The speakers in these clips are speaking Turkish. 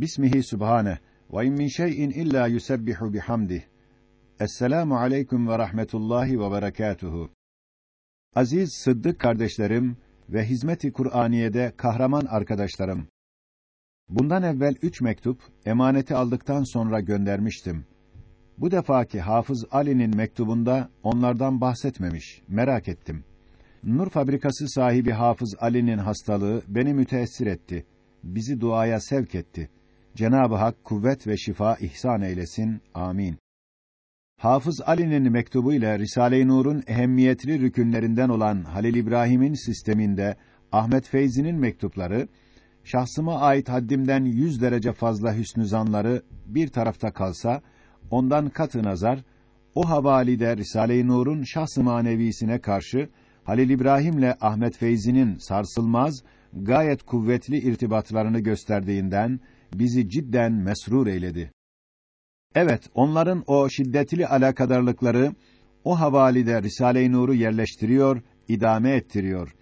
Bismihi Sübhane ve in min şey'in illa yusebbihu bihamdih. Esselamu aleyküm ve rahmetullahi ve berekatuhu. Aziz Sıddık kardeşlerim ve hizmeti Kur'aniye'de kahraman arkadaşlarım. Bundan evvel üç mektup, emaneti aldıktan sonra göndermiştim. Bu defaki Hafız Ali'nin mektubunda onlardan bahsetmemiş, merak ettim. Nur fabrikası sahibi Hafız Ali'nin hastalığı beni müteessir etti. Bizi duaya sevk etti. Cenab-ı Hak kuvvet ve şifa ihsan eylesin. Amin. Hafız Ali'nin mektubu ile Risale-i Nur'un ehemmiyetli rükünlerinden olan Halil İbrahim'in sisteminde Ahmet Feyzi'nin mektupları şahsıma ait haddimden yüz derece fazla hüsnü zanları bir tarafta kalsa ondan katı nazar o havalide Risale-i Nur'un şahs-ı manevisine karşı Halil İbrahim'le Ahmet Feyzi'nin sarsılmaz, gayet kuvvetli irtibatlarını gösterdiğinden bizi cidden mesrur eyledi. Evet, onların o şiddetli alakadarlıkları o havalide Risale-i Nur'u yerleştiriyor, idame ettiriyor.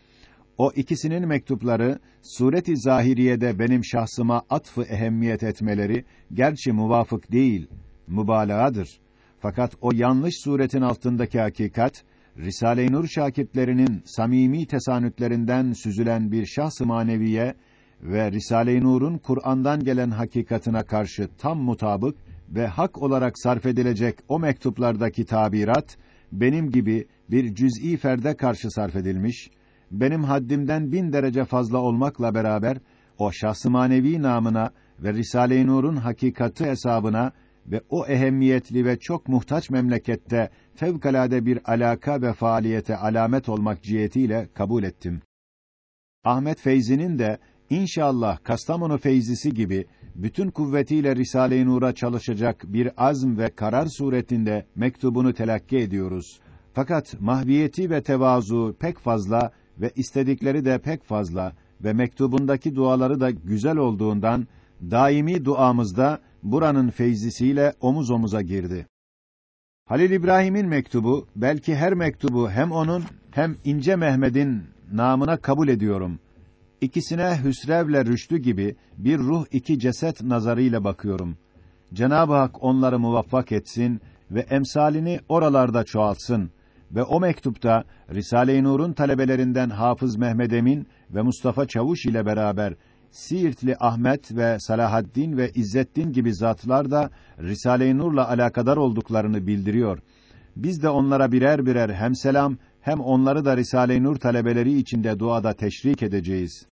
O ikisinin mektupları sureti zahiriyede benim şahsıma atfı ehemmiyet etmeleri gerçi muvafık değil, mübalağadır. Fakat o yanlış suretin altındaki hakikat Risale-i Nur şakirtlerinin samimi tesanütlerinden süzülen bir şahs-ı maneviye ve Risale-i Nur'un Kur'an'dan gelen hakikatına karşı tam mutabık ve hak olarak sarf edilecek o mektuplardaki tabirat benim gibi bir cüz'i ferde karşı sarf edilmiş, benim haddimden bin derece fazla olmakla beraber o şahs-ı manevi namına ve Risale-i Nur'un hakikati hesabına ve o ehemmiyetli ve çok muhtaç memlekette fevkalade bir alaka ve faaliyete alamet olmak cihetiyle kabul ettim. Ahmet Feyzi'nin de inşallah Kastamonu Feyzisi gibi bütün kuvvetiyle Risale-i Nur'a çalışacak bir azm ve karar suretinde mektubunu telakki ediyoruz. Fakat mahviyeti ve tevazu pek fazla ve istedikleri de pek fazla ve mektubundaki duaları da güzel olduğundan daimi duamızda buranın feyzisiyle omuz omuza girdi. Halil İbrahim'in mektubu belki her mektubu hem onun hem İnce Mehmet'in namına kabul ediyorum. İkisine Hüsrev'le Rüştü gibi bir ruh iki ceset nazarıyla bakıyorum. Cenab-ı Hak onları muvaffak etsin ve emsalini oralarda çoğaltsın ve o mektupta Risale-i Nur'un talebelerinden Hafız Mehmed Emin ve Mustafa Çavuş ile beraber Siirtli Ahmet ve Salahaddin ve İzzettin gibi zatlar da Risale-i Nur'la alakadar olduklarını bildiriyor. Biz de onlara birer birer hem selam hem onları da Risale-i Nur talebeleri içinde duada teşrik edeceğiz.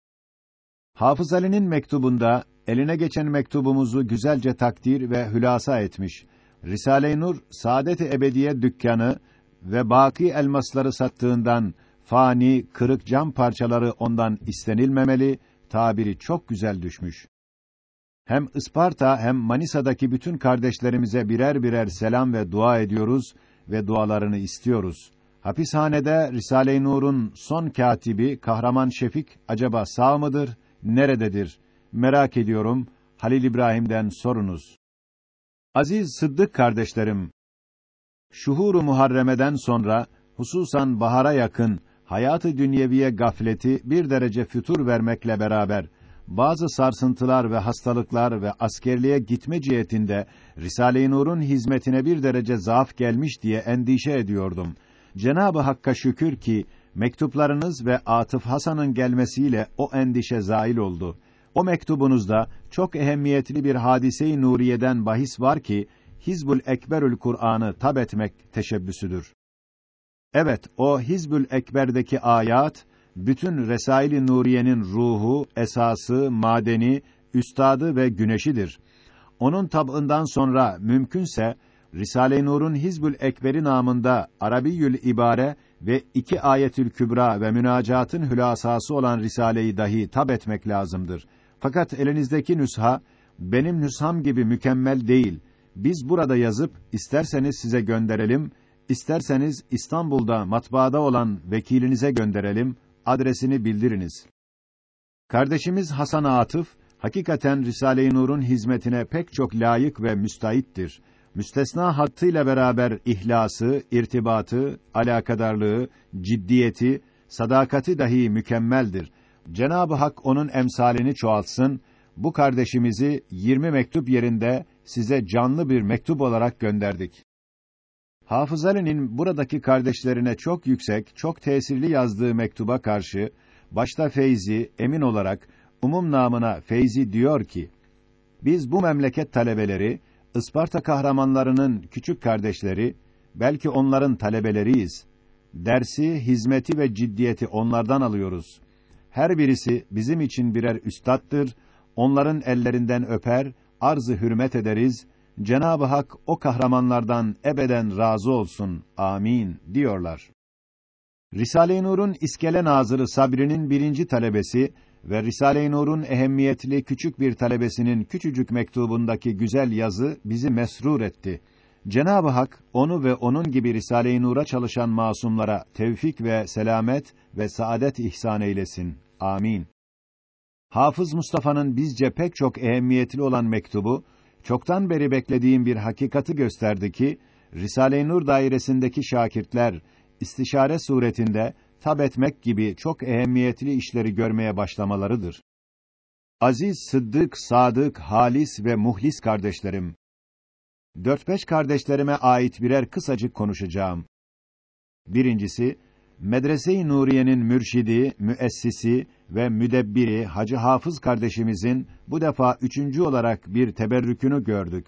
Hafız Ali'nin mektubunda eline geçen mektubumuzu güzelce takdir ve hülasa etmiş. Risale-i Nur Saadet-i Ebediye dükkanı ve baki elmasları sattığından fani, kırık cam parçaları ondan istenilmemeli tabiri çok güzel düşmüş. Hem Isparta hem Manisa'daki bütün kardeşlerimize birer birer selam ve dua ediyoruz ve dualarını istiyoruz. Hapishanede Risale-i Nur'un son katibi Kahraman Şefik acaba sağ mıdır, nerededir? Merak ediyorum. Halil İbrahim'den sorunuz. Aziz Sıddık kardeşlerim, şuhuru muharremeden sonra hususan bahara yakın hayatı dünyeviye gafleti bir derece fütur vermekle beraber bazı sarsıntılar ve hastalıklar ve askerliğe gitme cihetinde Risale-i Nur'un hizmetine bir derece zaaf gelmiş diye endişe ediyordum. Cenabı Hakk'a şükür ki mektuplarınız ve Atıf Hasan'ın gelmesiyle o endişe zail oldu. O mektubunuzda çok ehemmiyetli bir hadise-i nuriyeden bahis var ki Hizbul Ekberül Kur'an'ı tab etmek teşebbüsüdür. Evet, o Hizbül Ekber'deki ayat bütün Resail-i Nuriye'nin ruhu, esası, madeni, üstadı ve güneşidir. Onun tabından sonra mümkünse Risale-i Nur'un Hizbül Ekber'i namında Arabiyül İbare ve iki Ayetül Kübra ve münacatın hülasası olan Risale-i dahi tab etmek lazımdır. Fakat elinizdeki nüsha benim nüsham gibi mükemmel değil. Biz burada yazıp isterseniz size gönderelim İsterseniz İstanbul'da matbaada olan vekilinize gönderelim, adresini bildiriniz. Kardeşimiz Hasan Atıf, hakikaten Risale-i Nur'un hizmetine pek çok layık ve müstahittir. Müstesna hattıyla beraber ihlası, irtibatı, alakadarlığı, ciddiyeti, sadakati dahi mükemmeldir. Cenab-ı Hak onun emsalini çoğaltsın, bu kardeşimizi 20 mektup yerinde size canlı bir mektup olarak gönderdik. Hafız Ali'nin buradaki kardeşlerine çok yüksek, çok tesirli yazdığı mektuba karşı başta Feyzi emin olarak umum namına Feyzi diyor ki: Biz bu memleket talebeleri Isparta kahramanlarının küçük kardeşleri, belki onların talebeleriyiz. Dersi, hizmeti ve ciddiyeti onlardan alıyoruz. Her birisi bizim için birer üstattır. Onların ellerinden öper, arzı hürmet ederiz. Cenab-ı Hak o kahramanlardan ebeden razı olsun. Amin diyorlar. Risale-i Nur'un İskele Nazırı Sabri'nin birinci talebesi ve Risale-i Nur'un ehemmiyetli küçük bir talebesinin küçücük mektubundaki güzel yazı bizi mesrur etti. Cenab-ı Hak onu ve onun gibi Risale-i Nur'a çalışan masumlara tevfik ve selamet ve saadet ihsan eylesin. Amin. Hafız Mustafa'nın bizce pek çok ehemmiyetli olan mektubu çoktan beri beklediğim bir hakikati gösterdi ki Risale-i Nur dairesindeki şakirtler istişare suretinde tab etmek gibi çok ehemmiyetli işleri görmeye başlamalarıdır. Aziz, sıddık, sadık, halis ve muhlis kardeşlerim, dört beş kardeşlerime ait birer kısacık konuşacağım. Birincisi, Medrese-i Nuriye'nin mürşidi, müessisi ve müdebbiri Hacı Hafız kardeşimizin bu defa üçüncü olarak bir teberrükünü gördük.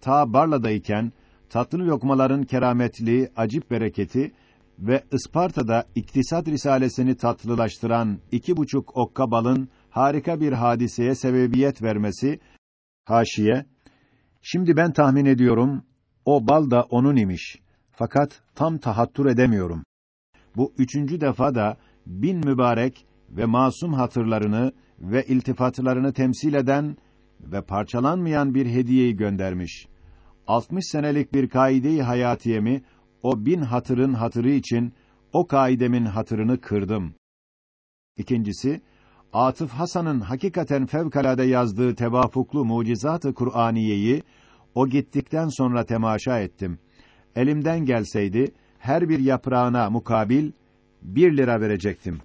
Ta Barla'dayken, tatlı lokmaların kerametli, acip bereketi ve Isparta'da iktisat risalesini tatlılaştıran iki buçuk okka balın harika bir hadiseye sebebiyet vermesi, haşiye, şimdi ben tahmin ediyorum, o bal da onun imiş. Fakat tam tahattür edemiyorum. Bu üçüncü defa da bin mübarek ve masum hatırlarını ve iltifatlarını temsil eden ve parçalanmayan bir hediyeyi göndermiş. 60 senelik bir kaide-i hayatiyemi o bin hatırın hatırı için o kaidemin hatırını kırdım. İkincisi, Atıf Hasan'ın hakikaten fevkalade yazdığı tevafuklu mucizat-ı Kur'aniyeyi o gittikten sonra temaşa ettim. Elimden gelseydi her bir yaprağına mukabil bir lira verecektim.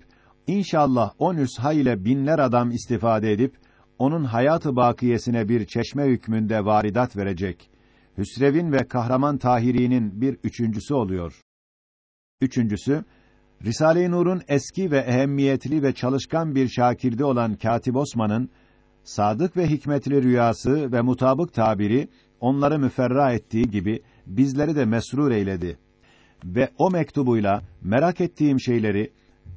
İnşallah o nüsha ile binler adam istifade edip onun hayatı bakiyesine bir çeşme hükmünde varidat verecek. Hüsrev'in ve Kahraman Tahiri'nin bir üçüncüsü oluyor. Üçüncüsü, Risale-i Nur'un eski ve ehemmiyetli ve çalışkan bir şakirdi olan Katip Osman'ın sadık ve hikmetli rüyası ve mutabık tabiri onları müferra ettiği gibi bizleri de mesrur eyledi. Ve o mektubuyla merak ettiğim şeyleri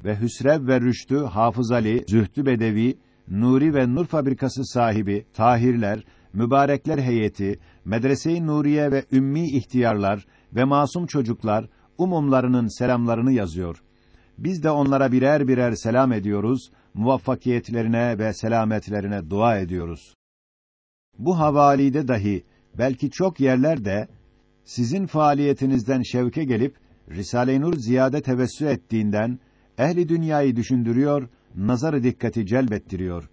ve Hüsrev ve Rüştü, Hafız Ali, Zühtü Bedevi, Nuri ve Nur fabrikası sahibi, Tahirler, mübarekler heyeti, medrese-i Nuriye ve ümmi ihtiyarlar ve masum çocuklar umumlarının selamlarını yazıyor. Biz de onlara birer birer selam ediyoruz, muvaffakiyetlerine ve selametlerine dua ediyoruz. Bu havalide dahi belki çok yerlerde sizin faaliyetinizden şevke gelip Risale-i Nur ziyade tevessü ettiğinden ehli dünyayı düşündürüyor, nazarı dikkati celbettiriyor.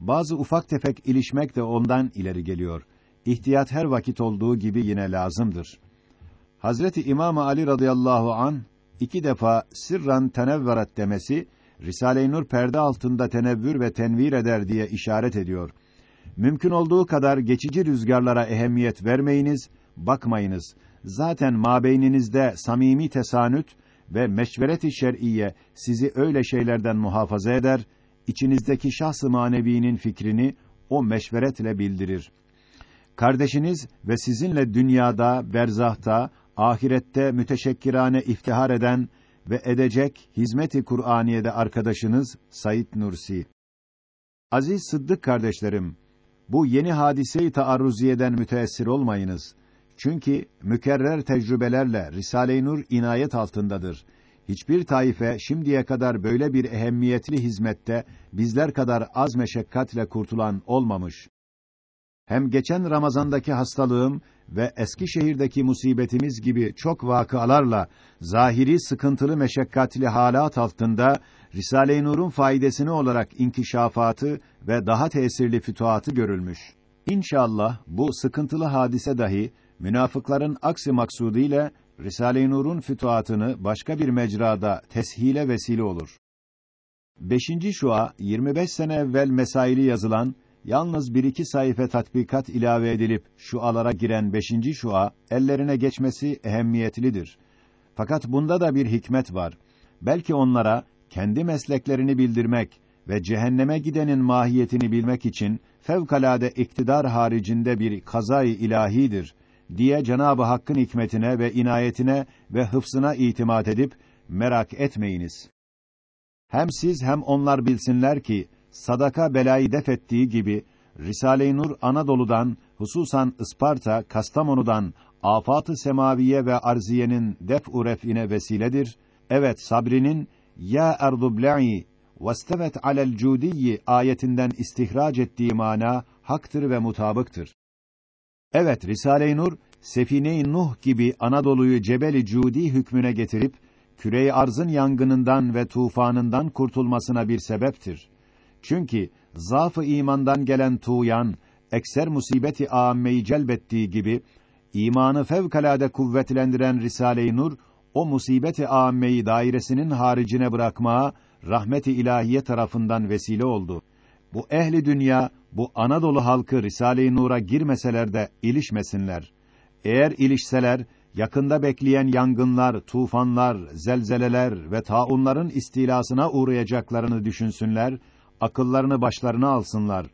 Bazı ufak tefek ilişmek de ondan ileri geliyor. İhtiyat her vakit olduğu gibi yine lazımdır. Hazreti İmam Ali radıyallahu an iki defa sırran tenevverat demesi Risale-i Nur perde altında tenevvür ve tenvir eder diye işaret ediyor. Mümkün olduğu kadar geçici rüzgarlara ehemmiyet vermeyiniz, bakmayınız. Zaten mabeyninizde samimi tesanüt ve meşveret-i şer'iye sizi öyle şeylerden muhafaza eder, içinizdeki şahs-ı manevinin fikrini o meşveretle bildirir. Kardeşiniz ve sizinle dünyada, berzahta, ahirette müteşekkirane iftihar eden ve edecek hizmet-i Kur'aniye'de arkadaşınız Said Nursi. Aziz Sıddık kardeşlerim, bu yeni hadise-i taarruziyeden müteessir olmayınız. Çünkü mükerrer tecrübelerle Risale-i Nur inayet altındadır. Hiçbir taife şimdiye kadar böyle bir ehemmiyetli hizmette bizler kadar az meşakkatle kurtulan olmamış. Hem geçen Ramazandaki hastalığım ve eski şehirdeki musibetimiz gibi çok vakıalarla zahiri sıkıntılı meşakkatli halat altında Risale-i Nur'un faydasını olarak inkişafatı ve daha tesirli fütuhatı görülmüş. İnşallah bu sıkıntılı hadise dahi münafıkların aksi maksudu ile Risale-i Nur'un fütuhatını başka bir mecrada teshile vesile olur. Beşinci şua 25 sene evvel mesaili yazılan yalnız bir iki sayfa tatbikat ilave edilip şualara giren beşinci şua, ellerine geçmesi ehemmiyetlidir. Fakat bunda da bir hikmet var. Belki onlara, kendi mesleklerini bildirmek ve cehenneme gidenin mahiyetini bilmek için, fevkalade iktidar haricinde bir kazayı ilahidir diye Cenabı Hakk'ın hikmetine ve inayetine ve hıfzına itimat edip merak etmeyiniz. Hem siz hem onlar bilsinler ki sadaka belayı def ettiği gibi Risale-i Nur Anadolu'dan hususan Isparta, Kastamonu'dan afat-ı semaviye ve arziyenin def-u ref'ine vesiledir. Evet sabrinin ya erdu bla'i vestevet alel cudiyyi ayetinden istihrac ettiği mana haktır ve mutabıktır. Evet Risale-i Nur Sefine-i Nuh gibi Anadolu'yu Cebeli Cudi hükmüne getirip küre arzın yangınından ve tufanından kurtulmasına bir sebeptir. Çünkü zaaf-ı imandan gelen tuğyan, ekser musibeti âmmeyi celbettiği gibi, imanı fevkalade kuvvetlendiren Risale-i Nur, o musibeti âmmeyi dairesinin haricine bırakmaya, rahmet-i ilahiye tarafından vesile oldu. Bu ehli dünya, bu Anadolu halkı Risale-i Nur'a girmeseler de ilişmesinler. Eğer ilişseler, yakında bekleyen yangınlar, tufanlar, zelzeleler ve taunların istilasına uğrayacaklarını düşünsünler, akıllarını başlarına alsınlar.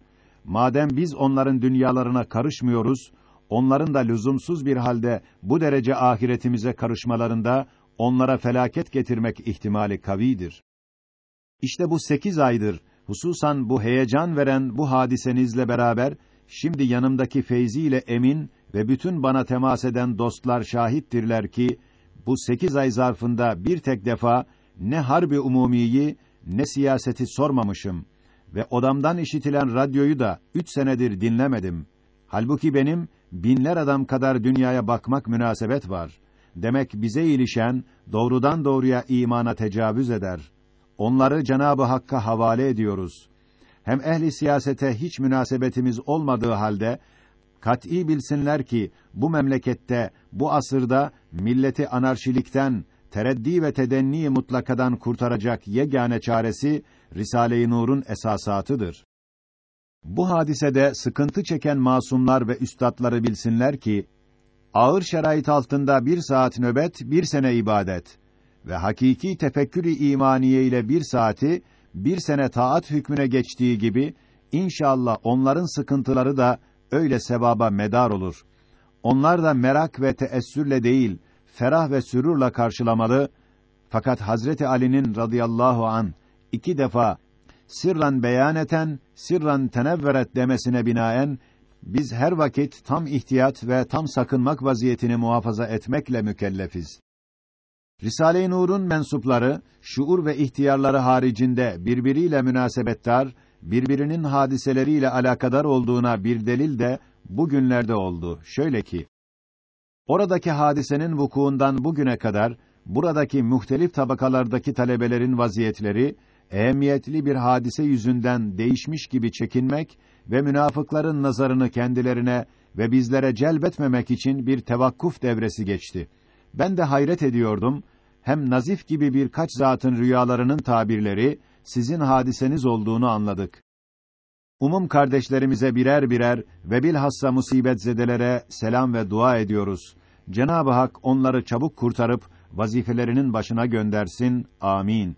Madem biz onların dünyalarına karışmıyoruz, onların da lüzumsuz bir halde bu derece ahiretimize karışmalarında onlara felaket getirmek ihtimali kavidir. İşte bu sekiz aydır, hususan bu heyecan veren bu hadisenizle beraber, şimdi yanımdaki Feyzi ile Emin ve bütün bana temas eden dostlar şahittirler ki, bu sekiz ay zarfında bir tek defa ne harbi umumiyi ne siyaseti sormamışım ve odamdan işitilen radyoyu da üç senedir dinlemedim. Halbuki benim binler adam kadar dünyaya bakmak münasebet var. Demek bize ilişen doğrudan doğruya imana tecavüz eder. Onları Cenabı Hakk'a havale ediyoruz. Hem ehli siyasete hiç münasebetimiz olmadığı halde kat'î bilsinler ki bu memlekette bu asırda milleti anarşilikten, tereddi ve tedenni mutlakadan kurtaracak yegane çaresi Risale-i Nur'un esasatıdır. Bu hadisede sıkıntı çeken masumlar ve üstadları bilsinler ki ağır şerait altında bir saat nöbet, bir sene ibadet ve hakiki tefekkürü imaniye ile bir saati bir sene taat hükmüne geçtiği gibi inşallah onların sıkıntıları da öyle sevaba medar olur. Onlar da merak ve teessürle değil, ferah ve sürurla karşılamalı. Fakat Hazreti Ali'nin radıyallahu an iki defa sirran beyaneten, sirran tenevveret demesine binaen biz her vakit tam ihtiyat ve tam sakınmak vaziyetini muhafaza etmekle mükellefiz. Risale-i Nur'un mensupları şuur ve ihtiyarları haricinde birbiriyle münasebettar, birbirinin hadiseleriyle alakadar olduğuna bir delil de bugünlerde oldu. Şöyle ki Oradaki hadisenin vukuundan bugüne kadar buradaki muhtelif tabakalardaki talebelerin vaziyetleri ehemmiyetli bir hadise yüzünden değişmiş gibi çekinmek ve münafıkların nazarını kendilerine ve bizlere celbetmemek için bir tevakkuf devresi geçti. Ben de hayret ediyordum. Hem nazif gibi birkaç zatın rüyalarının tabirleri sizin hadiseniz olduğunu anladık. Umum kardeşlerimize birer birer ve bilhassa musibet zedelere selam ve dua ediyoruz. Cenab-ı Hak onları çabuk kurtarıp vazifelerinin başına göndersin. Amin.